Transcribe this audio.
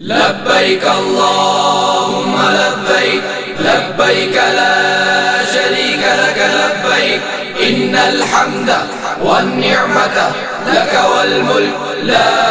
لبيك اللهم لبيك لبيك لا شريك لك لبيك إن الحمد والنعمة لك والملك لا